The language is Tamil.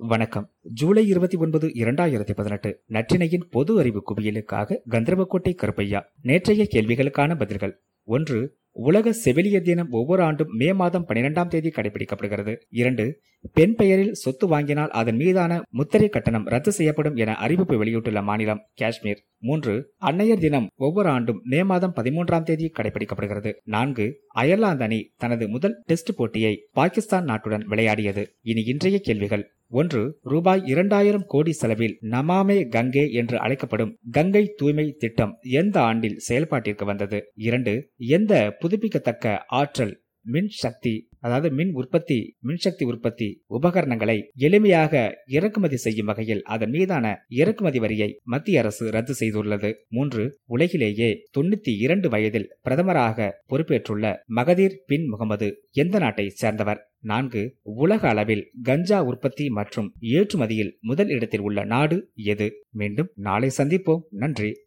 வணக்கம். ஜூலை இருபத்தி ஒன்பது இரண்டாயிரத்தி பதினெட்டு நற்றினையின் பொது அறிவு குவியலுக்காக கந்தர்வக்கோட்டை கருப்பையா நேற்றைய கேள்விகளுக்கான பதில்கள். ஒன்று உலக செவிலியர் தினம் ஒவ்வொரு ஆண்டும் மே மாதம் பனிரெண்டாம் தேதி கடைபிடிக்கப்படுகிறது. இரண்டு பெண் பெயரில் சொத்து வாங்கினால் அதன் மீதான முத்திரை கட்டணம் ரத்து செய்யப்படும் என அறிவிப்பு வெளியிட்டுள்ள மாநிலம் காஷ்மீர். மூன்று அன்னையர் தினம் ஒவ்வொரு ஆண்டும் மே மாதம் பதிமூன்றாம் தேதி கடைபிடிக்கப்படுகிறது. நான்கு அயர்லாந்து அணி தனது முதல் டெஸ்ட் போட்டியை பாகிஸ்தான் நாட்டுடன் விளையாடியது. இனி இன்றைய கேள்விகள். ஒன்று ரூபாய் இரண்டாயிரம் கோடி செலவில் நமாமே கங்கே என்று அழைக்கப்படும் கங்கை தூய்மை திட்டம் எந்த ஆண்டில் செயல்பாட்டிற்கு வந்தது? இரண்டு எந்த புதுப்பிக்கத்தக்க ஆற்றல் மின் சக்தி அதாவது மின் உற்பத்தி மின்சக்தி உற்பத்தி உபகரணங்களை எளிமையாக இறக்குமதி செய்யும் வகையில் அதன் மீதான இறக்குமதி வரியை மத்திய அரசு ரத்து செய்துள்ளது. மூன்று உலகிலேயே தொண்ணூத்தி இரண்டு வயதில் பிரதமராக பொறுப்பேற்றுள்ள மகதீர் பின் முகமது எந்த நாட்டை சேர்ந்தவர்? நான்கு உலக அளவில் கஞ்சா உற்பத்தி மற்றும் ஏற்றுமதியில் முதல் இடத்தில் உள்ள நாடு எது? மீண்டும் நாளை சந்திப்போம். நன்றி.